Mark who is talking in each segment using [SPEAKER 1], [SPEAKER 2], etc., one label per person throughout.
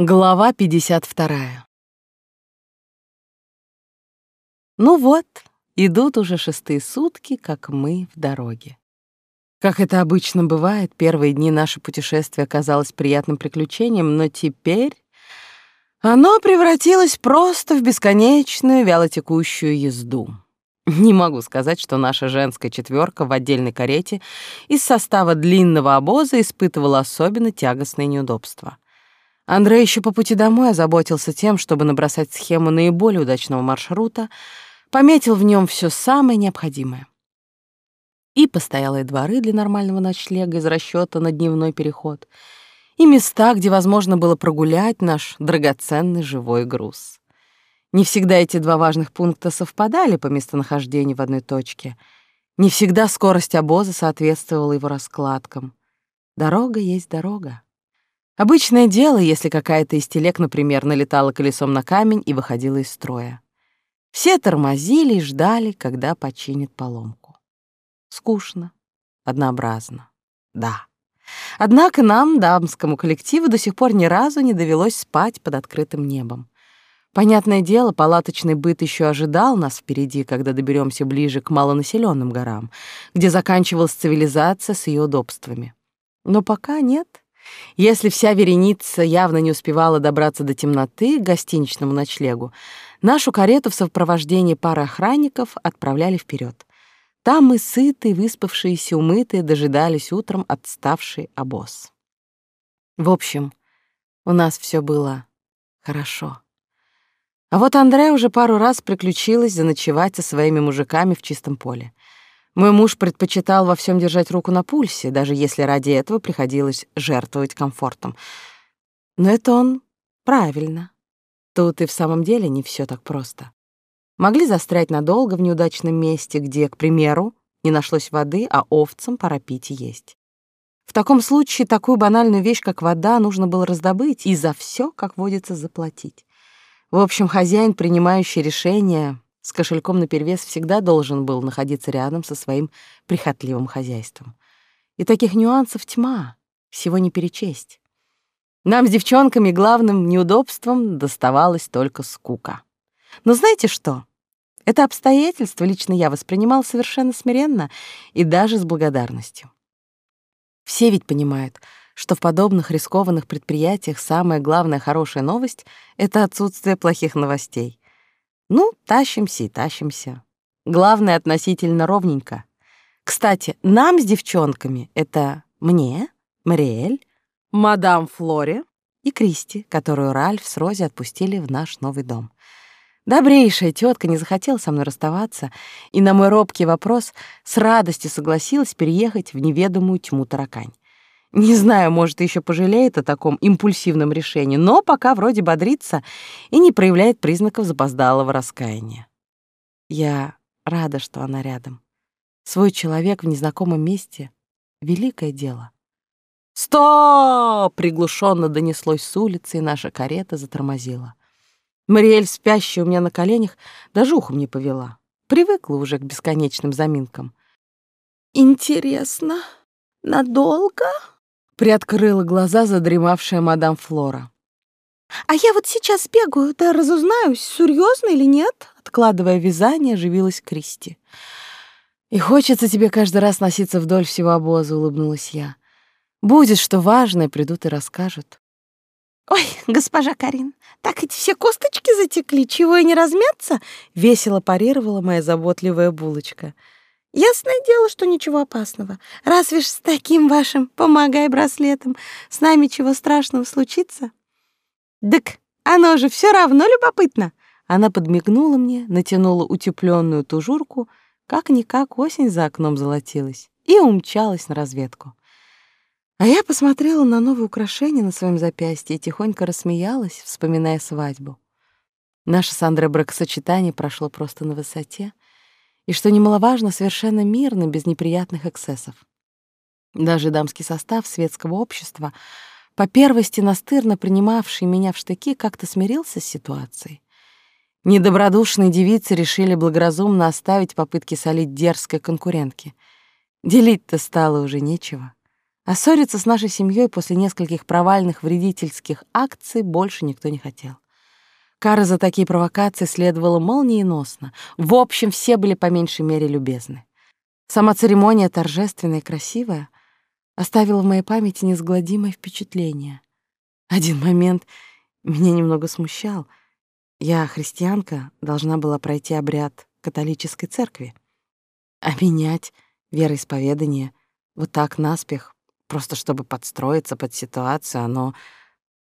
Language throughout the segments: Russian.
[SPEAKER 1] Глава 52. Ну вот, идут уже шестые сутки, как мы в дороге. Как это обычно бывает, первые дни наше путешествие казалось приятным приключением, но теперь оно превратилось просто в бесконечную вялотекущую езду. Не могу сказать, что наша женская четверка в отдельной карете из состава длинного обоза испытывала особенно тягостные неудобства — Андрей еще по пути домой озаботился тем, чтобы набросать схему наиболее удачного маршрута, пометил в нем все самое необходимое. И постоялые дворы для нормального ночлега из расчета на дневной переход, и места, где возможно было прогулять наш драгоценный живой груз. Не всегда эти два важных пункта совпадали по местонахождению в одной точке. Не всегда скорость обоза соответствовала его раскладкам. Дорога есть дорога. Обычное дело, если какая-то из телег, например, налетала колесом на камень и выходила из строя. Все тормозили и ждали, когда починит поломку. Скучно, однообразно, да. Однако нам, дамскому коллективу, до сих пор ни разу не довелось спать под открытым небом. Понятное дело, палаточный быт еще ожидал нас впереди, когда доберемся ближе к малонаселенным горам, где заканчивалась цивилизация с ее удобствами. Но пока нет — если вся вереница явно не успевала добраться до темноты к гостиничному ночлегу, нашу карету в сопровождении пары охранников отправляли вперед. Там мы сытые, выспавшиеся, умытые, дожидались утром отставший обоз. В общем, у нас все было хорошо. А вот Андрея уже пару раз приключилось заночевать со своими мужиками в чистом поле. Мой муж предпочитал во всем держать руку на пульсе, даже если ради этого приходилось жертвовать комфортом. Но это он правильно. Тут и в самом деле не все так просто. Могли застрять надолго в неудачном месте, где, к примеру, не нашлось воды, а овцам пора пить и есть. В таком случае такую банальную вещь, как вода, нужно было раздобыть и за все, как водится, заплатить. В общем, хозяин, принимающий решение, с кошельком наперевес всегда должен был находиться рядом со своим прихотливым хозяйством. И таких нюансов тьма, всего не перечесть. Нам с девчонками главным неудобством доставалась только скука. Но знаете что? Это обстоятельство лично я воспринимал совершенно смиренно и даже с благодарностью. Все ведь понимают, что в подобных рискованных предприятиях самая главная хорошая новость — это отсутствие плохих новостей. Ну, тащимся и тащимся. Главное, относительно ровненько. Кстати, нам с девчонками — это мне, Мариэль, мадам Флоре и Кристи, которую Ральф с Рози отпустили в наш новый дом. Добрейшая тетка не захотела со мной расставаться, и на мой робкий вопрос с радостью согласилась переехать в неведомую тьму таракань. Не знаю, может, еще пожалеет о таком импульсивном решении, но пока вроде бодрится и не проявляет признаков запоздалого раскаяния. Я рада, что она рядом. Свой человек в незнакомом месте — великое дело. «Стоп!» — приглушенно донеслось с улицы, и наша карета затормозила. Мариэль, спящая у меня на коленях, даже ухом не повела. Привыкла уже к бесконечным заминкам. «Интересно, надолго?» Приоткрыла глаза задремавшая мадам Флора. «А я вот сейчас бегаю, да разузнаюсь, серьезно или нет?» Откладывая вязание, оживилась Кристи. «И хочется тебе каждый раз носиться вдоль всего обоза», — улыбнулась я. «Будет что важное, придут и расскажут». «Ой, госпожа Карин, так эти все косточки затекли, чего и не размяться?» — весело парировала моя заботливая булочка. Ясное дело, что ничего опасного. Разве ж с таким вашим помогай браслетом с нами чего страшного случится? Дык, оно же все равно любопытно. Она подмигнула мне, натянула утепленную тужурку, как-никак осень за окном золотилась, и умчалась на разведку. А я посмотрела на новое украшение на своем запястье и тихонько рассмеялась, вспоминая свадьбу. Наше с Андре бракосочетание прошло просто на высоте — и, что немаловажно, совершенно мирно, без неприятных эксцессов. Даже дамский состав светского общества, по первости настырно принимавший меня в штыки, как-то смирился с ситуацией. Недобродушные девицы решили благоразумно оставить попытки солить дерзкой конкурентке. Делить-то стало уже нечего. А ссориться с нашей семьей после нескольких провальных вредительских акций больше никто не хотел. Кара за такие провокации следовала молниеносно. В общем, все были по меньшей мере любезны. Сама церемония торжественная и красивая оставила в моей памяти несгладимое впечатление. Один момент меня немного смущал. Я, христианка, должна была пройти обряд католической церкви. А менять вероисповедание вот так наспех, просто чтобы подстроиться под ситуацию, оно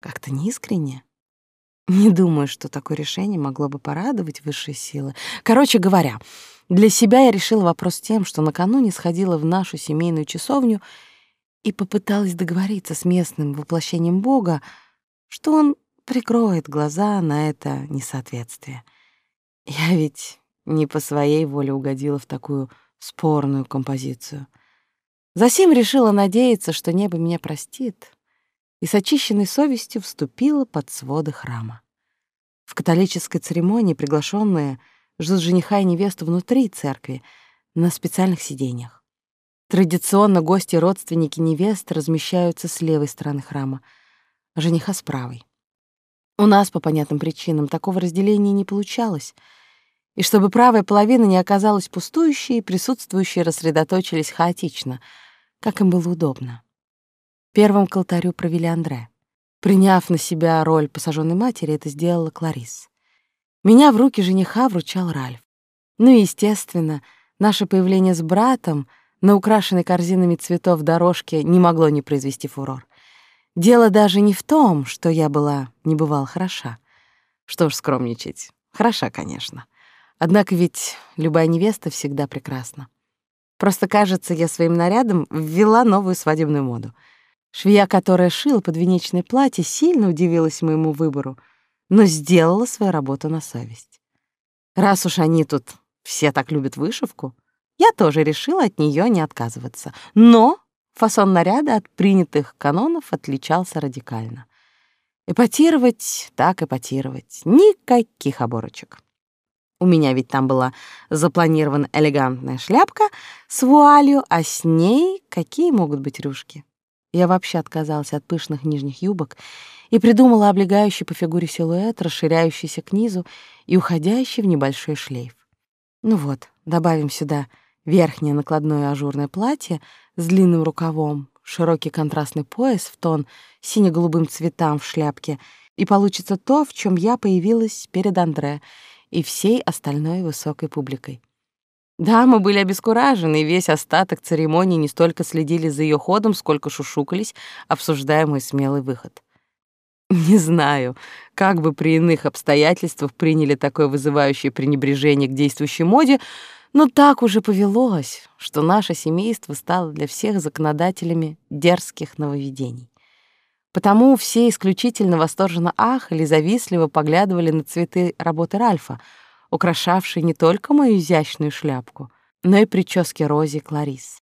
[SPEAKER 1] как-то неискренне. Не думаю, что такое решение могло бы порадовать высшие силы. Короче говоря, для себя я решила вопрос тем, что накануне сходила в нашу семейную часовню и попыталась договориться с местным воплощением Бога, что он прикроет глаза на это несоответствие. Я ведь не по своей воле угодила в такую спорную композицию. Засим решила надеяться, что небо меня простит, и с очищенной совестью вступила под своды храма. В католической церемонии приглашенные ждут жениха и невесту внутри церкви на специальных сиденьях. Традиционно гости и родственники невесты размещаются с левой стороны храма, а жениха с правой. У нас по понятным причинам такого разделения не получалось, и чтобы правая половина не оказалась пустующей, присутствующие рассредоточились хаотично, как им было удобно. Первым к алтарю провели Андре. Приняв на себя роль посаженной матери, это сделала Кларис. Меня в руки жениха вручал Ральф. Ну и, естественно, наше появление с братом на украшенной корзинами цветов дорожке не могло не произвести фурор. Дело даже не в том, что я была не бывала хороша. Что ж скромничать. Хороша, конечно. Однако ведь любая невеста всегда прекрасна. Просто, кажется, я своим нарядом ввела новую свадебную моду — Швея, которая шила подвенечное платье, сильно удивилась моему выбору, но сделала свою работу на совесть. Раз уж они тут все так любят вышивку, я тоже решила от нее не отказываться. Но фасон наряда от принятых канонов отличался радикально. Эпатировать так эпатировать, никаких оборочек. У меня ведь там была запланирована элегантная шляпка с вуалью, а с ней какие могут быть рюшки? Я вообще отказалась от пышных нижних юбок и придумала облегающий по фигуре силуэт, расширяющийся к низу и уходящий в небольшой шлейф. Ну вот, добавим сюда верхнее накладное ажурное платье с длинным рукавом, широкий контрастный пояс в тон сине-голубым цветам в шляпке, и получится то, в чем я появилась перед Андре и всей остальной высокой публикой. Да, мы были обескуражены, и весь остаток церемонии не столько следили за ее ходом, сколько шушукались, обсуждая мой смелый выход. Не знаю, как бы при иных обстоятельствах приняли такое вызывающее пренебрежение к действующей моде, но так уже повелось, что наше семейство стало для всех законодателями дерзких нововведений. Потому все исключительно восторженно ахали, завистливо поглядывали на цветы работы Ральфа — украшавший не только мою изящную шляпку, но и прически Рози и Кларис.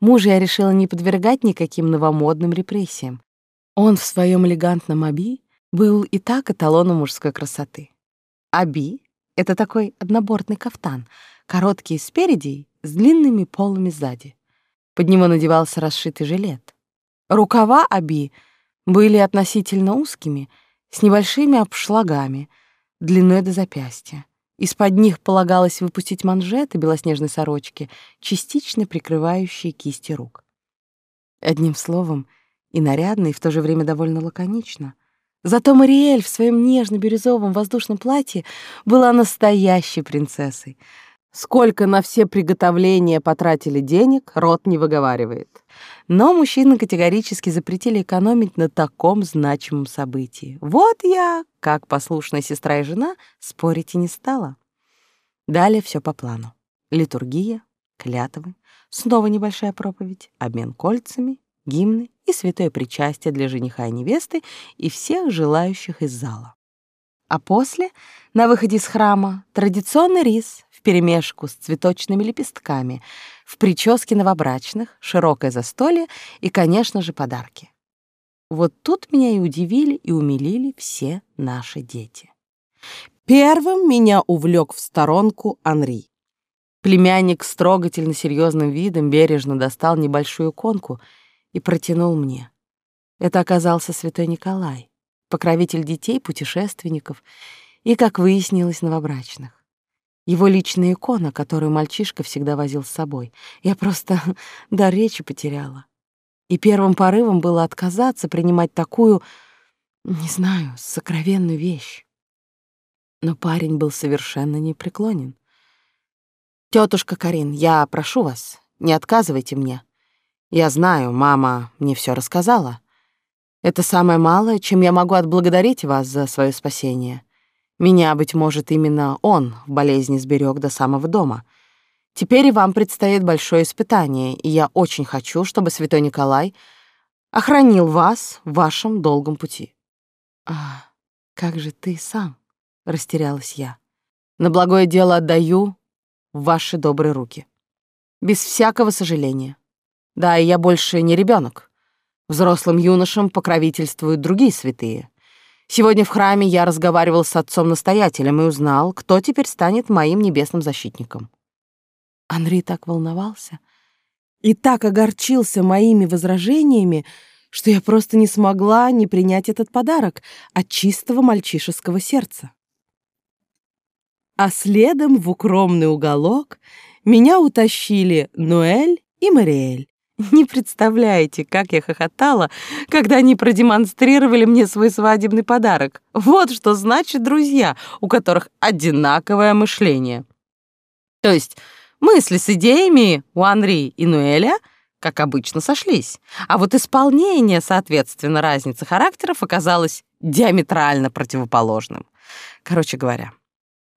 [SPEAKER 1] Мужа я решила не подвергать никаким новомодным репрессиям. Он в своем элегантном аби был и так эталоном мужской красоты. Аби — это такой однобортный кафтан, короткий спереди, с длинными полами сзади. Под него надевался расшитый жилет. Рукава аби были относительно узкими, с небольшими обшлагами, длиной до запястья. Из-под них полагалось выпустить манжеты белоснежной сорочки, частично прикрывающие кисти рук. Одним словом, и нарядно, и в то же время довольно лаконично. Зато Мариэль в своем нежно-бирюзовом воздушном платье была настоящей принцессой — Сколько на все приготовления потратили денег, рот не выговаривает. Но мужчины категорически запретили экономить на таком значимом событии. Вот я, как послушная сестра и жена, спорить и не стала. Далее все по плану. Литургия, клятвы, снова небольшая проповедь, обмен кольцами, гимны и святое причастие для жениха и невесты и всех желающих из зала. А после, на выходе из храма, традиционный рис вперемешку с цветочными лепестками, в прическе новобрачных, широкое застолье и, конечно же, подарки. Вот тут меня и удивили, и умилили все наши дети. Первым меня увлек в сторонку Анри. Племянник с трогательно серьезным видом бережно достал небольшую иконку и протянул мне. Это оказался святой Николай, покровитель детей, путешественников и, как выяснилось, новобрачных. Его личная икона, которую мальчишка всегда возил с собой. Я просто до речи потеряла. И первым порывом было отказаться принимать такую, не знаю, сокровенную вещь. Но парень был совершенно непреклонен. Тетушка Карин, я прошу вас, не отказывайте мне. Я знаю, мама мне все рассказала. Это самое малое, чем я могу отблагодарить вас за свое спасение. Меня, быть может, именно он в болезни сберег до самого дома. Теперь вам предстоит большое испытание, и я очень хочу, чтобы святой Николай охранил вас в вашем долгом пути. А как же ты сам? растерялась я. На благое дело отдаю в ваши добрые руки. Без всякого сожаления. Да, и я больше не ребенок. Взрослым юношам покровительствуют другие святые. Сегодня в храме я разговаривал с отцом-настоятелем и узнал, кто теперь станет моим небесным защитником. Анри так волновался и так огорчился моими возражениями, что я просто не смогла не принять этот подарок от чистого мальчишеского сердца. А следом в укромный уголок меня утащили Ноэль и Мариэль. Не представляете, как я хохотала, когда они продемонстрировали мне свой свадебный подарок. Вот что значит друзья, у которых одинаковое мышление. То есть мысли с идеями у Анри и Нуэля, как обычно, сошлись. А вот исполнение, соответственно, разницы характеров оказалось диаметрально противоположным. Короче говоря,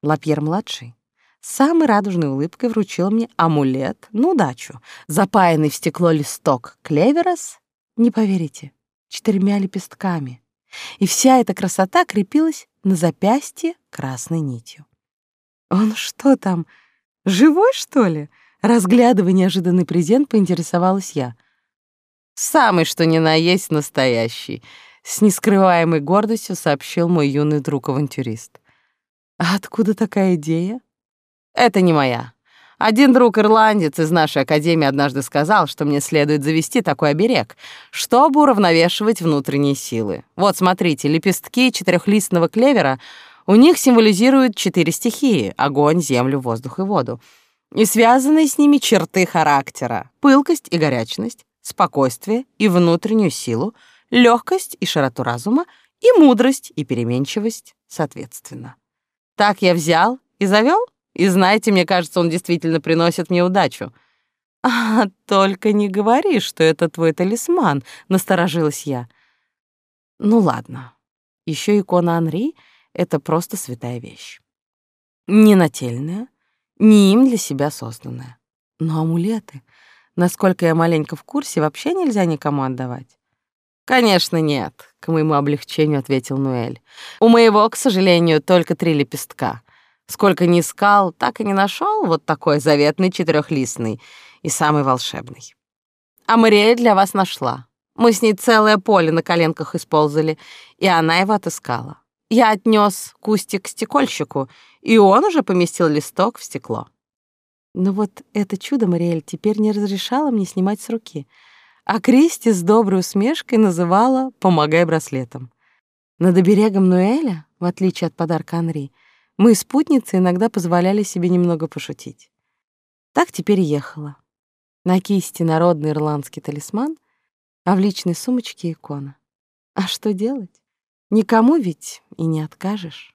[SPEAKER 1] Лапьер-младший самой радужной улыбкой вручил мне амулет на удачу, запаянный в стекло листок клеверос, не поверите, четырьмя лепестками. И вся эта красота крепилась на запястье красной нитью. Он что там, живой, что ли? Разглядывая неожиданный презент, поинтересовалась я. «Самый, что ни на есть, настоящий», — с нескрываемой гордостью сообщил мой юный друг-авантюрист. «А откуда такая идея?» Это не моя. Один друг-ирландец из нашей академии однажды сказал, что мне следует завести такой оберег, чтобы уравновешивать внутренние силы. Вот, смотрите, лепестки четырехлистного клевера у них символизируют четыре стихии — огонь, землю, воздух и воду. И связанные с ними черты характера — пылкость и горячность, спокойствие и внутреннюю силу, легкость и широту разума и мудрость и переменчивость, соответственно. Так я взял и завел и знаете, мне кажется, он действительно приносит мне удачу. А, только не говори, что это твой талисман, насторожилась я. Ну ладно. Еще икона Анри — это просто святая вещь. Не нательная, не им для себя созданная. Но амулеты, насколько я маленько в курсе, вообще нельзя никому отдавать. «Конечно, нет», — к моему облегчению ответил Нуэль. «У моего, к сожалению, только три лепестка. Сколько ни искал, так и не нашел вот такой заветный четырехлистный и самый волшебный. А Мариэль для вас нашла. Мы с ней целое поле на коленках исползали, и она его отыскала. Я отнес кустик к стекольщику, и он уже поместил листок в стекло. Но вот это чудо Мариэль теперь не разрешала мне снимать с руки, а Кристи с доброй усмешкой называла «помогай браслетом». Над оберегом Нуэля, в отличие от подарка Анри, мы, спутницы, иногда позволяли себе немного пошутить. Так теперь ехала. На кисти народный ирландский талисман, а в личной сумочке икона. А что делать? Никому ведь и не откажешь.